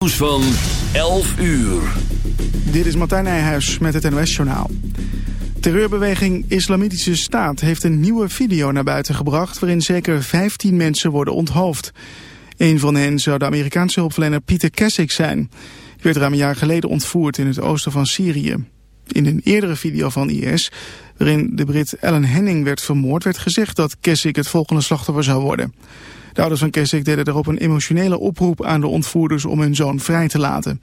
Nieuws van 11 uur. Dit is Martijn Nijhuis met het NOS-journaal. Terreurbeweging Islamitische Staat heeft een nieuwe video naar buiten gebracht... waarin zeker 15 mensen worden onthoofd. Een van hen zou de Amerikaanse hulpverlener Pieter Kessig zijn. Die werd ruim een jaar geleden ontvoerd in het oosten van Syrië. In een eerdere video van IS, waarin de Brit Ellen Henning werd vermoord... werd gezegd dat Kessig het volgende slachtoffer zou worden... De ouders van Keswick deden erop een emotionele oproep aan de ontvoerders om hun zoon vrij te laten.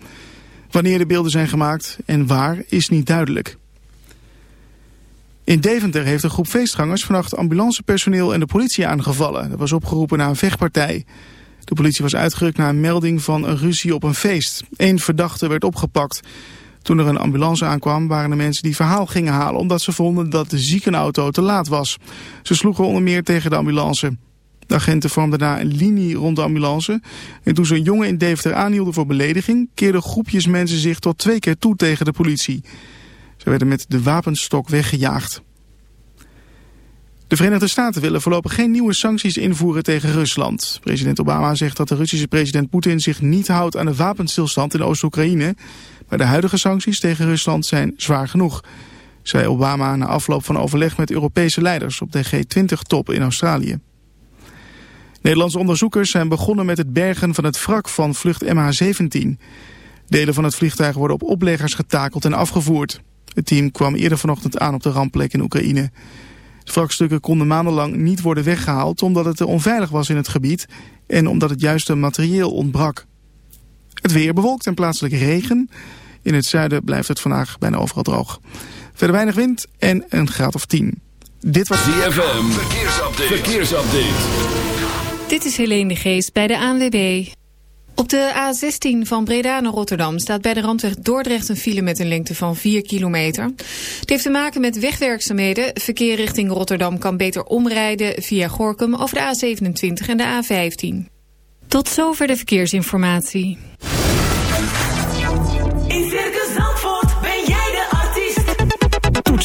Wanneer de beelden zijn gemaakt en waar is niet duidelijk. In Deventer heeft een groep feestgangers vannacht ambulancepersoneel en de politie aangevallen. Dat was opgeroepen na een vechtpartij. De politie was uitgerukt na een melding van een ruzie op een feest. Eén verdachte werd opgepakt. Toen er een ambulance aankwam waren er mensen die verhaal gingen halen... omdat ze vonden dat de ziekenauto te laat was. Ze sloegen onder meer tegen de ambulance. De agenten vormden daar een linie rond de ambulance. En toen ze een jongen in Deventer aanhielden voor belediging... keerden groepjes mensen zich tot twee keer toe tegen de politie. Ze werden met de wapenstok weggejaagd. De Verenigde Staten willen voorlopig geen nieuwe sancties invoeren tegen Rusland. President Obama zegt dat de Russische president Poetin zich niet houdt aan de wapenstilstand in Oost-Oekraïne. Maar de huidige sancties tegen Rusland zijn zwaar genoeg, zei Obama na afloop van overleg met Europese leiders op de G20-top in Australië. Nederlandse onderzoekers zijn begonnen met het bergen van het wrak van vlucht MH17. Delen van het vliegtuig worden op opleggers getakeld en afgevoerd. Het team kwam eerder vanochtend aan op de rampplek in Oekraïne. De wrakstukken konden maandenlang niet worden weggehaald omdat het te onveilig was in het gebied en omdat het juiste materieel ontbrak. Het weer bewolkt en plaatselijk regen. In het zuiden blijft het vandaag bijna overal droog. Verder weinig wind en een graad of 10. Dit was DFM. Verkeersupdate. Verkeersupdate. Dit is Helene de Geest bij de ANWB. Op de A16 van Breda naar Rotterdam staat bij de randweg Dordrecht een file met een lengte van 4 kilometer. Het heeft te maken met wegwerkzaamheden. Verkeer richting Rotterdam kan beter omrijden via Gorkum over de A27 en de A15. Tot zover de verkeersinformatie.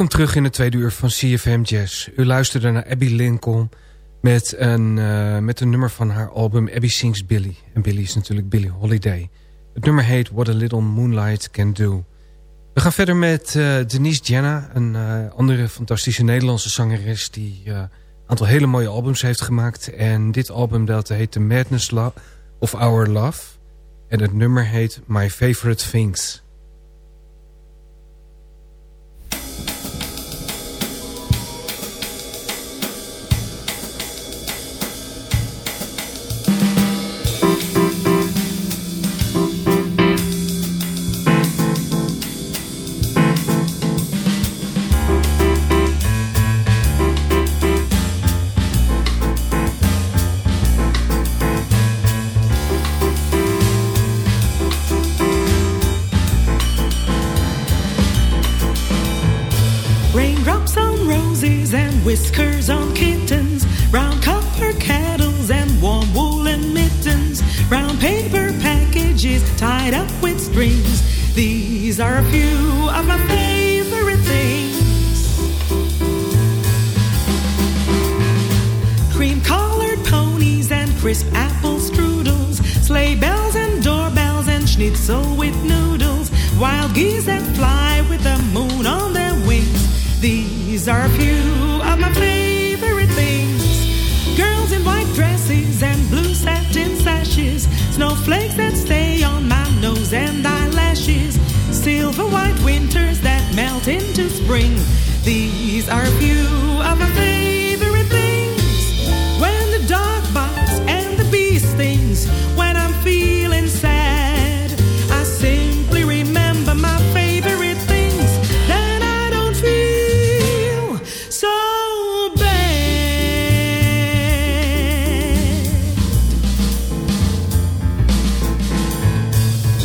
Welkom terug in het tweede uur van CFM Jazz. U luisterde naar Abby Lincoln met een, eh, met een nummer van haar album Abby Sings Billy. En Billy is natuurlijk Billy Holiday. Het nummer heet What a Little Moonlight Can Do. We gaan verder met eh, Denise Jenna, een eh, andere fantastische Nederlandse zangeres... die een aantal hele mooie albums heeft gemaakt. En dit album dat heet The Madness of Our Love. En het nummer heet My Favorite Things...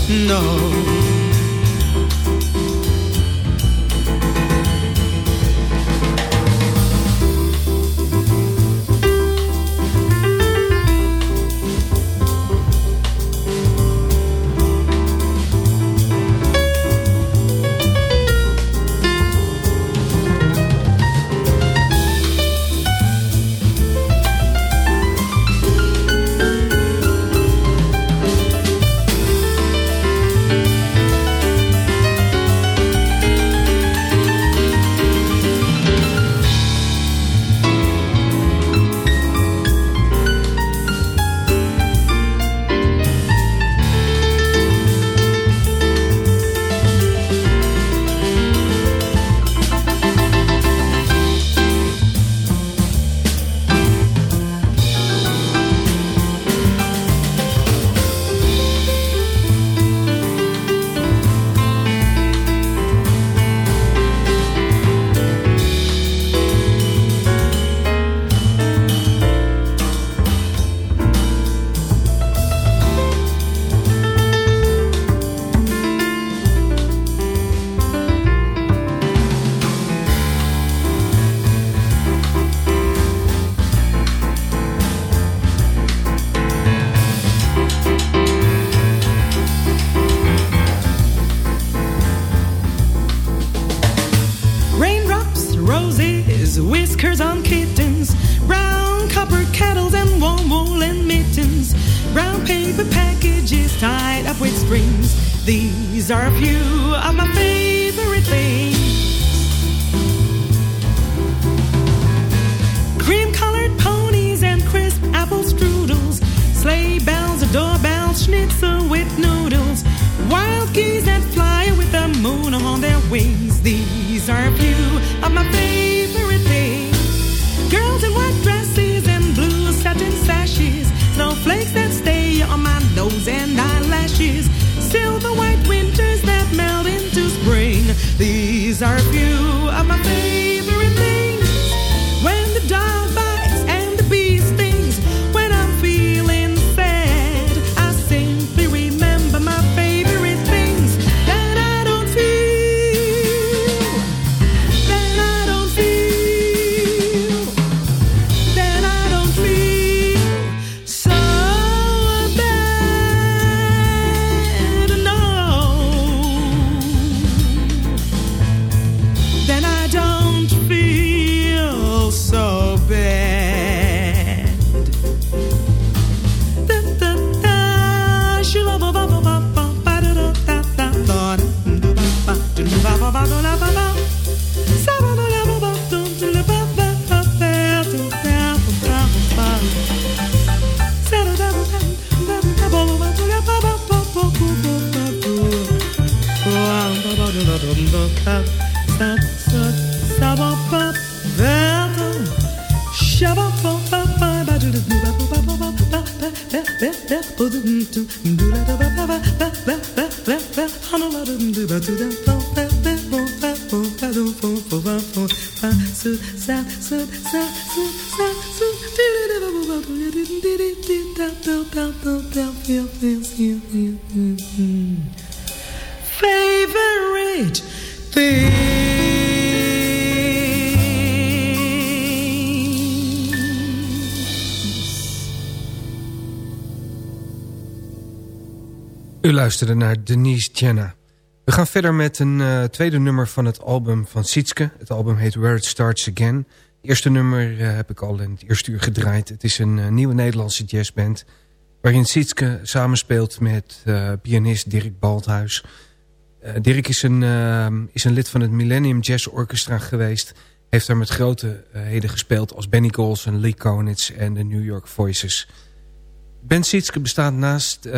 No. serve you. Favorite U luisterde naar Denise Jenna. We gaan verder met een uh, tweede nummer van het album van Sietske. Het album heet Where It Starts Again. Het eerste nummer uh, heb ik al in het eerste uur gedraaid. Het is een uh, nieuwe Nederlandse jazzband... waarin Sietske samenspeelt met pianist Dirk Balthuis. Dirk is een, is een lid van het Millennium Jazz Orchestra geweest... heeft daar met grote heden gespeeld als Benny Golson, Lee Konitz en de New York Voices... Ben Sietske bestaat naast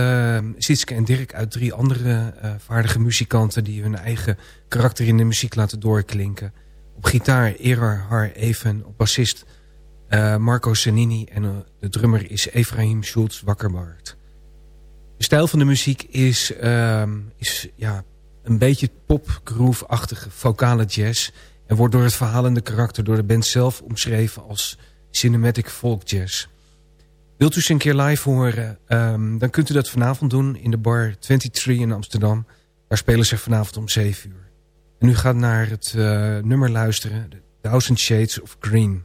Sietske en Dirk uit drie andere vaardige muzikanten... die hun eigen karakter in de muziek laten doorklinken. Op gitaar Erar Har Even, op bassist uh, Marco Senini... en de drummer is Efraim Schultz Wakkerbart. De stijl van de muziek is, ehm, is ja, een beetje pop-groove-achtige vocale jazz... en wordt door het verhalende karakter door de band zelf omschreven als cinematic folk jazz... Wilt u ze een keer live horen, um, dan kunt u dat vanavond doen in de bar 23 in Amsterdam. Daar spelen ze vanavond om 7 uur. En u gaat naar het uh, nummer luisteren, Thousand Shades of Green.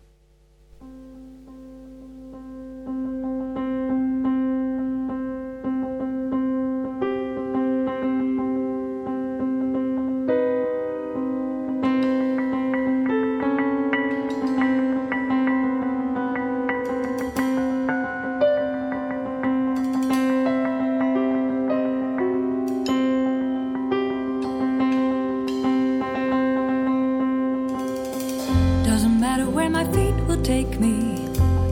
matter where my feet will take me,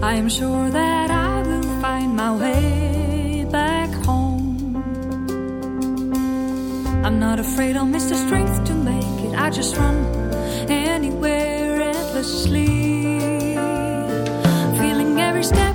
I am sure that I will find my way back home. I'm not afraid I'll miss the strength to make it, I just run anywhere endlessly. Feeling every step.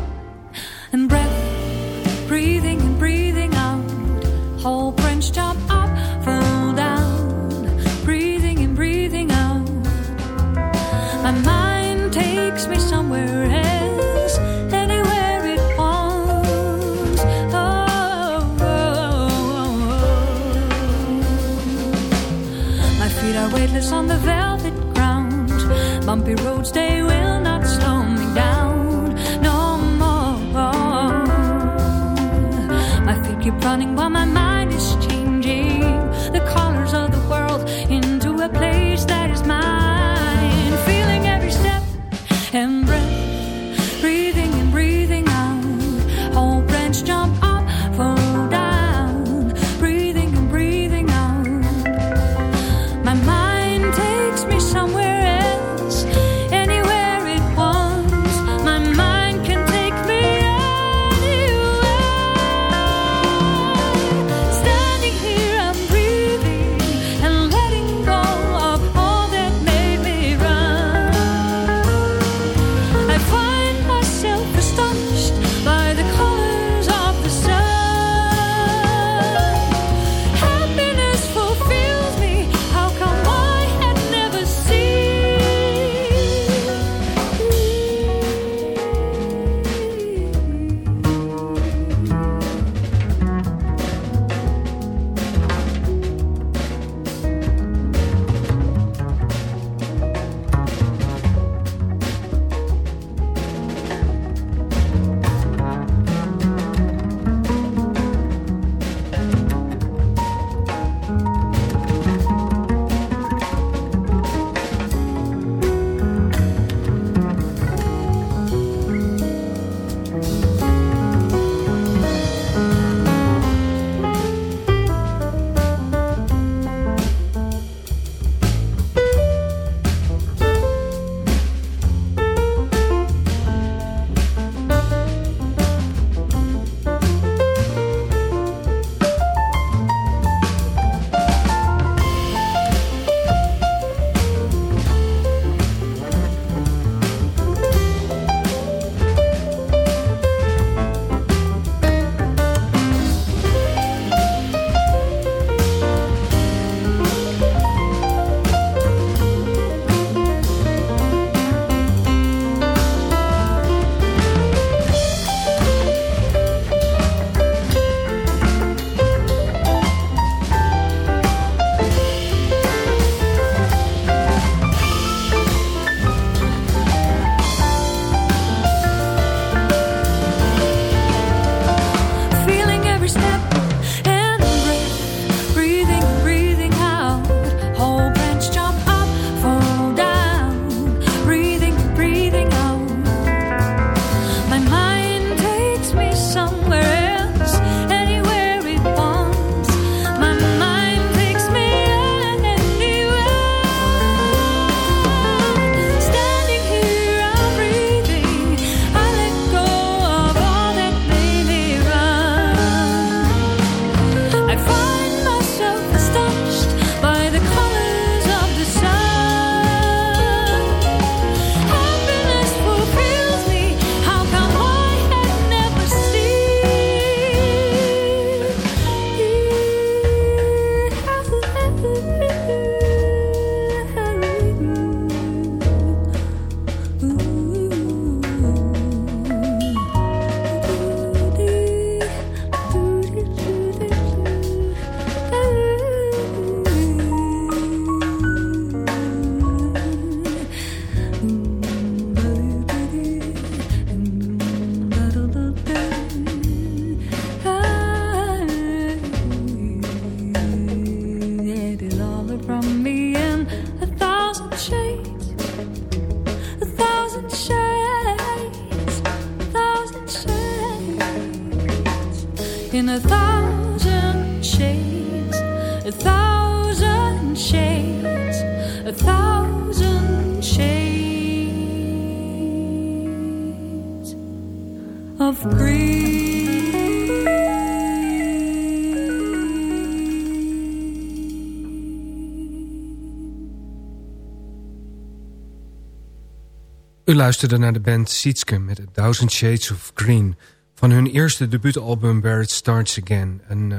U luisterde naar de band Sietske met A Thousand Shades of Green... van hun eerste debuutalbum Where It Starts Again. Een,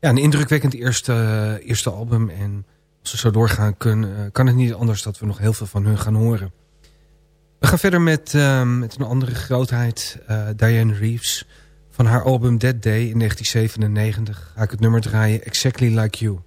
ja, een indrukwekkend eerste, uh, eerste album. En als we zo doorgaan, kun, uh, kan het niet anders... dat we nog heel veel van hun gaan horen. We gaan verder met, met een andere grootheid, Diane Reeves... van haar album Dead Day in 1997 ga ik het nummer draaien Exactly Like You...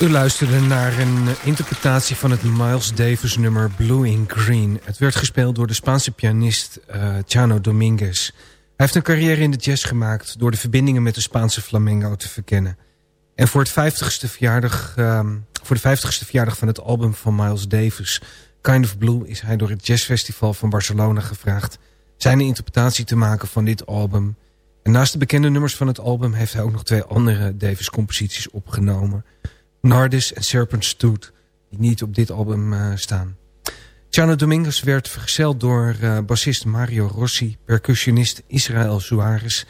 U luisterde naar een interpretatie van het Miles Davis nummer Blue in Green. Het werd gespeeld door de Spaanse pianist uh, Chano Dominguez. Hij heeft een carrière in de jazz gemaakt door de verbindingen met de Spaanse flamenco te verkennen. En voor, het 50ste verjaardag, um, voor de 50ste verjaardag van het album van Miles Davis, Kind of Blue, is hij door het Jazzfestival van Barcelona gevraagd zijn interpretatie te maken van dit album. En naast de bekende nummers van het album heeft hij ook nog twee andere Davis-composities opgenomen. Nardis en Serpent Stoot, die niet op dit album uh, staan. Chano Dominguez werd vergezeld door uh, bassist Mario Rossi, percussionist Israël Suarez.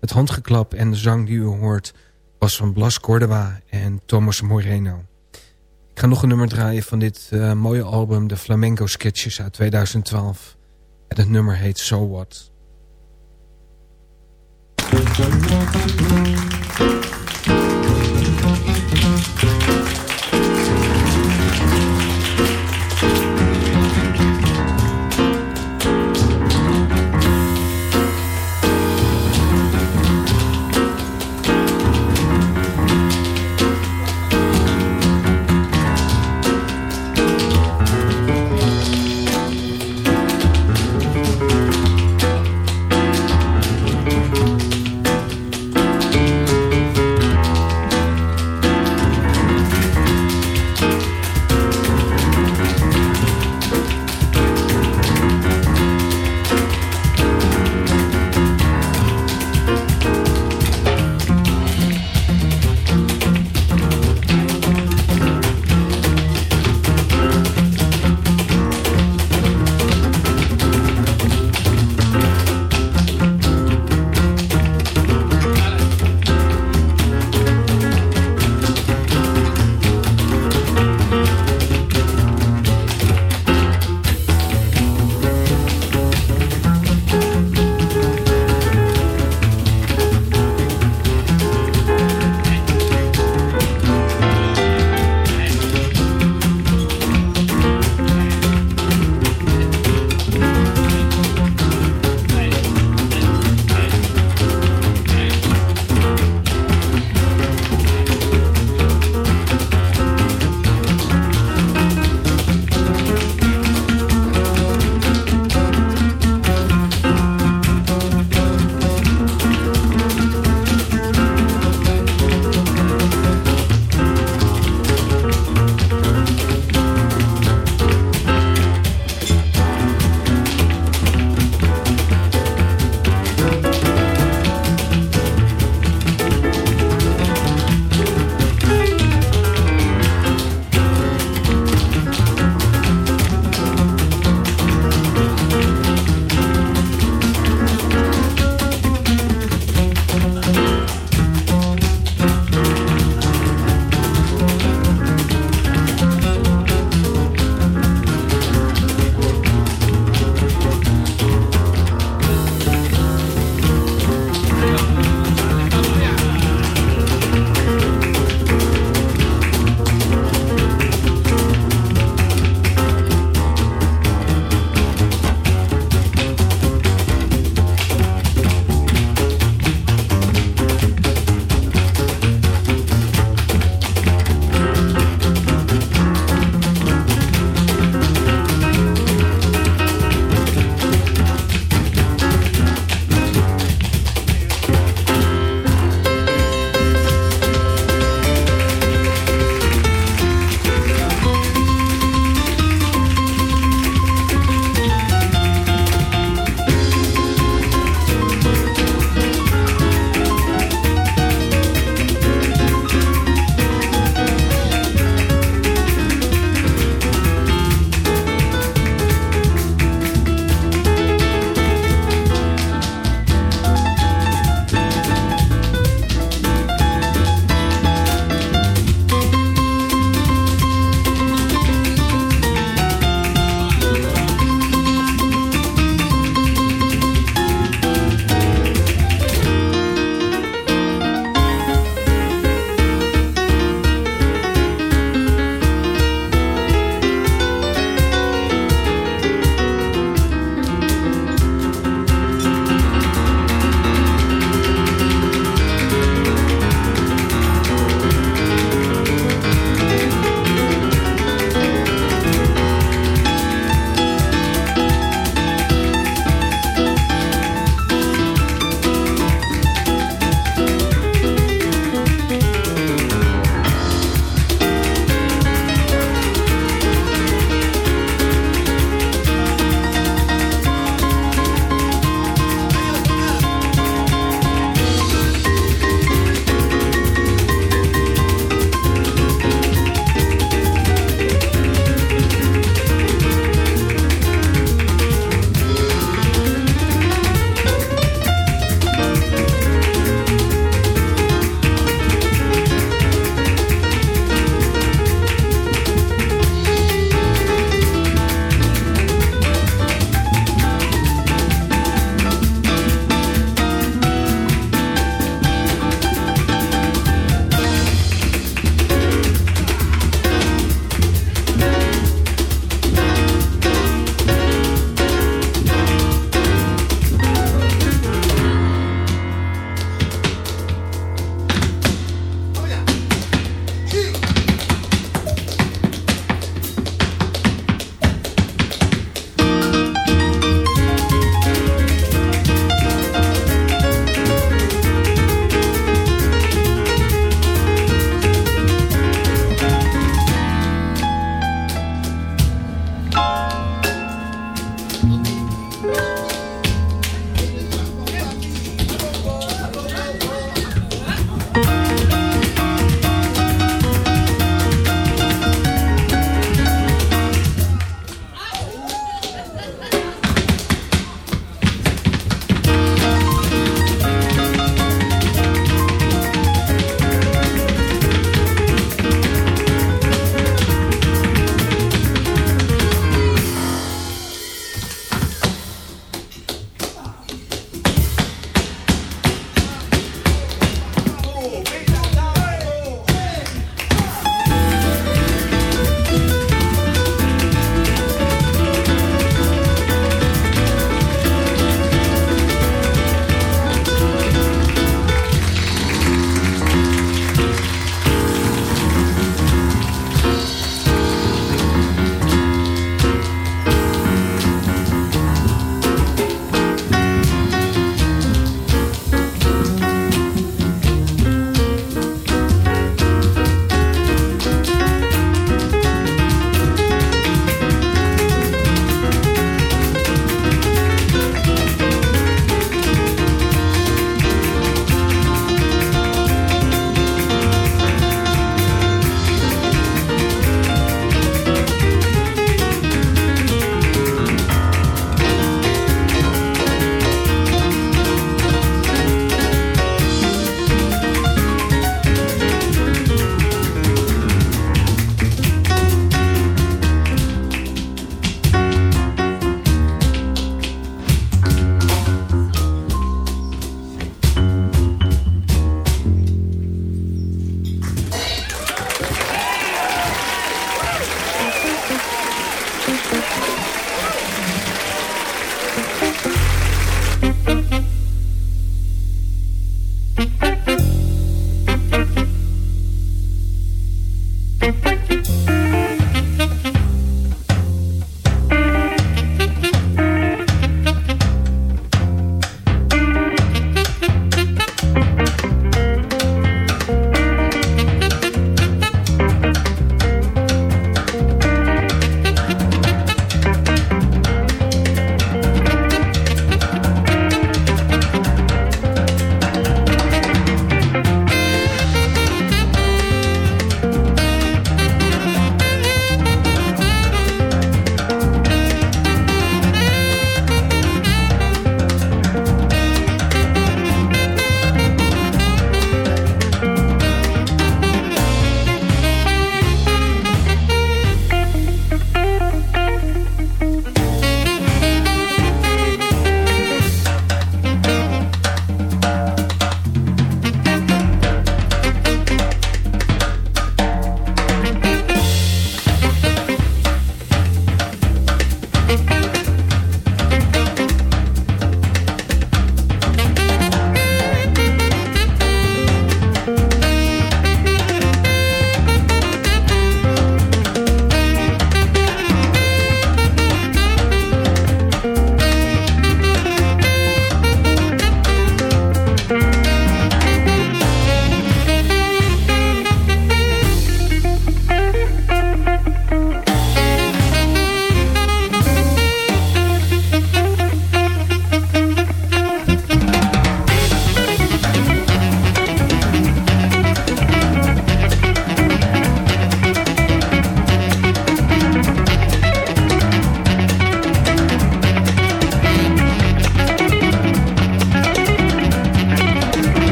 Het handgeklap en de zang die u hoort was van Blas Cordova en Thomas Moreno. Ik ga nog een nummer draaien van dit uh, mooie album, de Flamenco Sketches uit 2012. En het nummer heet So What.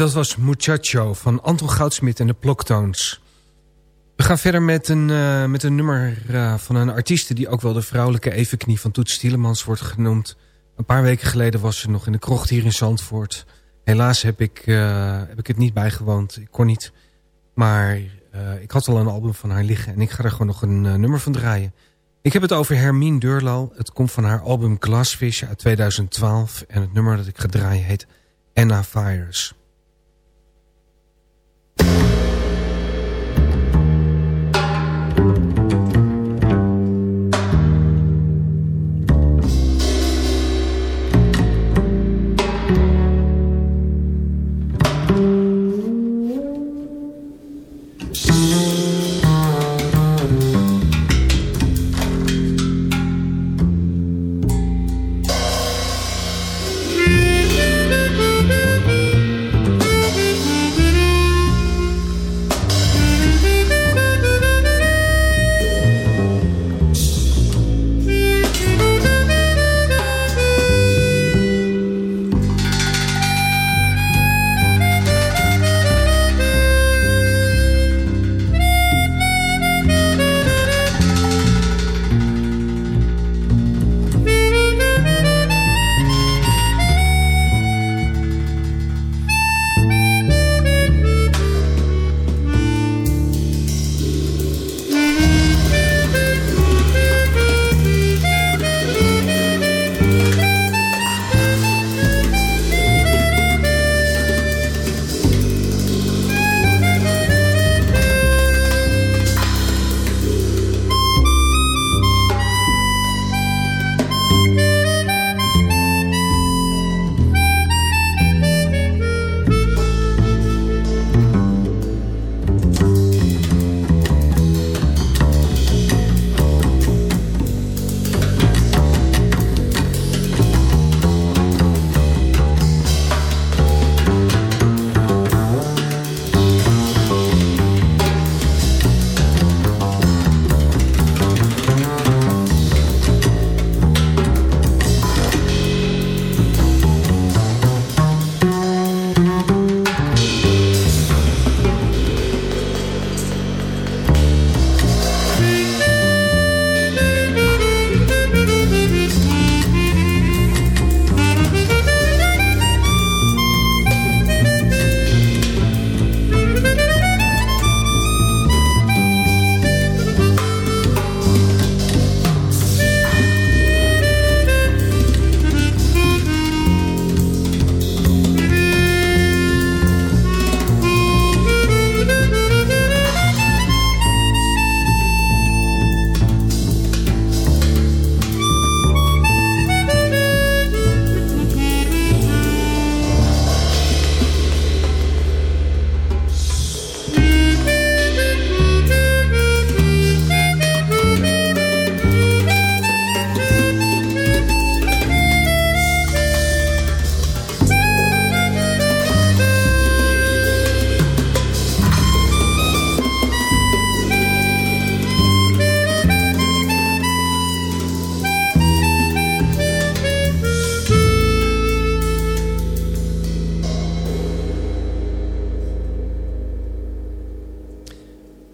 Dat was Muchacho van Anton Goudsmit en de Ploktoons. We gaan verder met een, uh, met een nummer uh, van een artieste... die ook wel de vrouwelijke evenknie van Toets Tielemans wordt genoemd. Een paar weken geleden was ze nog in de krocht hier in Zandvoort. Helaas heb ik, uh, heb ik het niet bijgewoond. Ik kon niet. Maar ik had al een album van haar liggen... en ik ga er gewoon nog een nummer van draaien. Ik heb het over Hermine Durlo. Het komt van haar album Glassfish uit 2012. En het nummer dat ik ga draaien heet Anna Fires.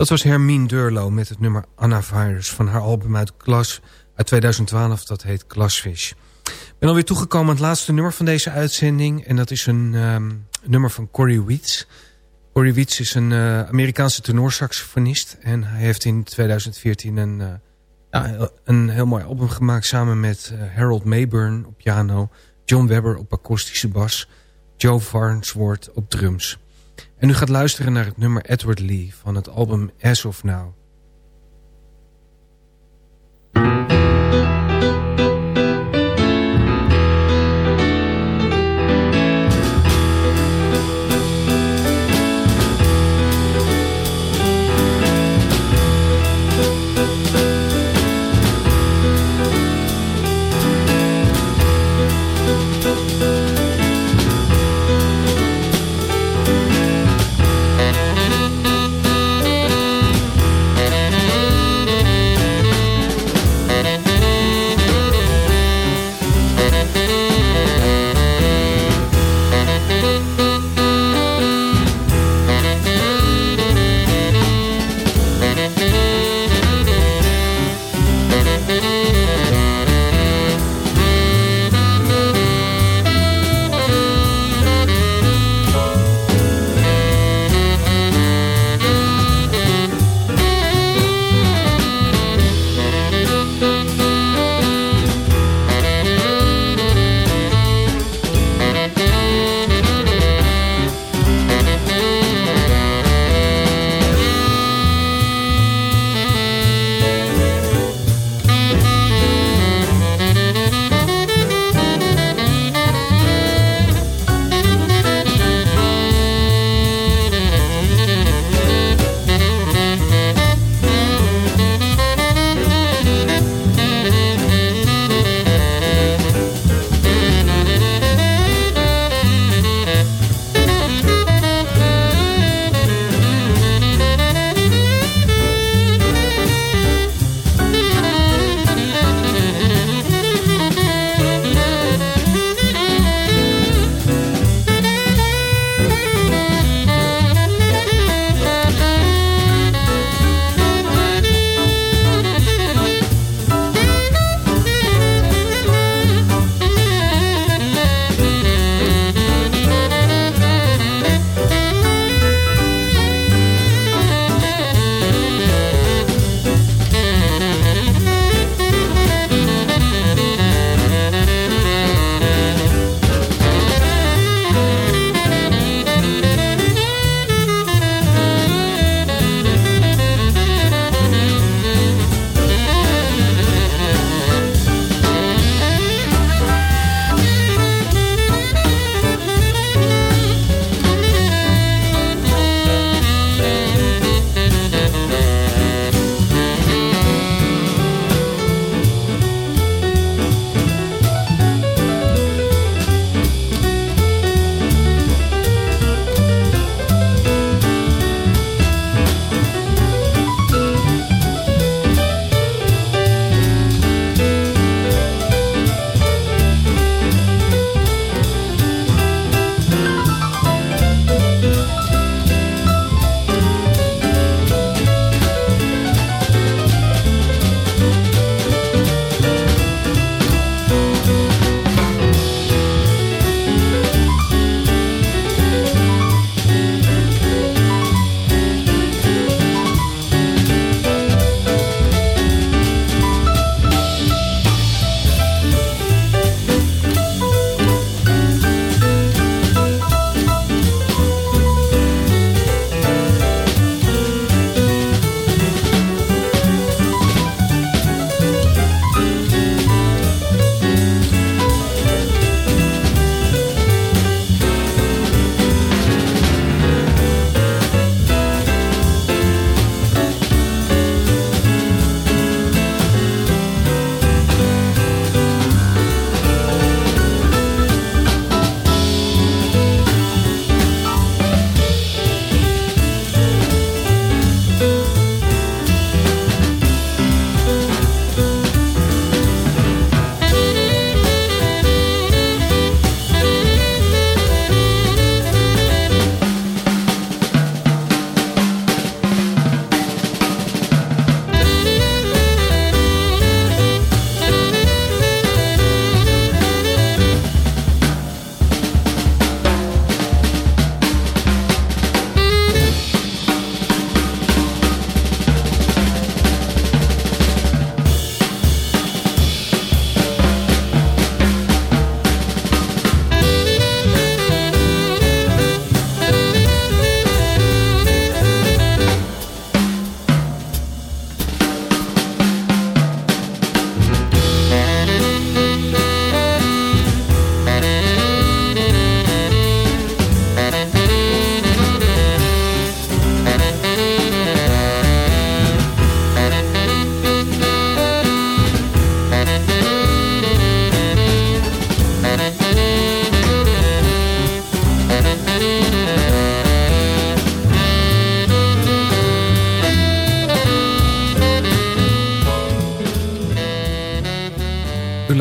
Dat was Hermine Durlo met het nummer Anna Virus van haar album uit, Glas, uit 2012. Dat heet Glassfish. Ik ben alweer toegekomen aan het laatste nummer van deze uitzending. En dat is een um, nummer van Corey Weitz. Corey Weitz is een uh, Amerikaanse tenorsaxofonist. En hij heeft in 2014 een, uh, ja, een heel mooi album gemaakt... samen met uh, Harold Mayburn op piano... John Webber op akoestische bas... Joe Farnsworth op drums... En u gaat luisteren naar het nummer Edward Lee van het album As of Now.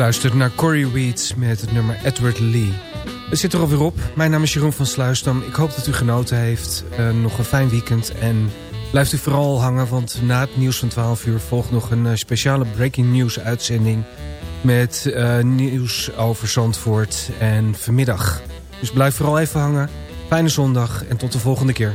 Luistert naar Corey Weeds met het nummer Edward Lee. Het zit er alweer op. Mijn naam is Jeroen van Sluisdam. Ik hoop dat u genoten heeft. Uh, nog een fijn weekend. En blijft u vooral hangen, want na het nieuws van 12 uur... volgt nog een uh, speciale breaking news uitzending... met uh, nieuws over Zandvoort en vanmiddag. Dus blijf vooral even hangen. Fijne zondag en tot de volgende keer.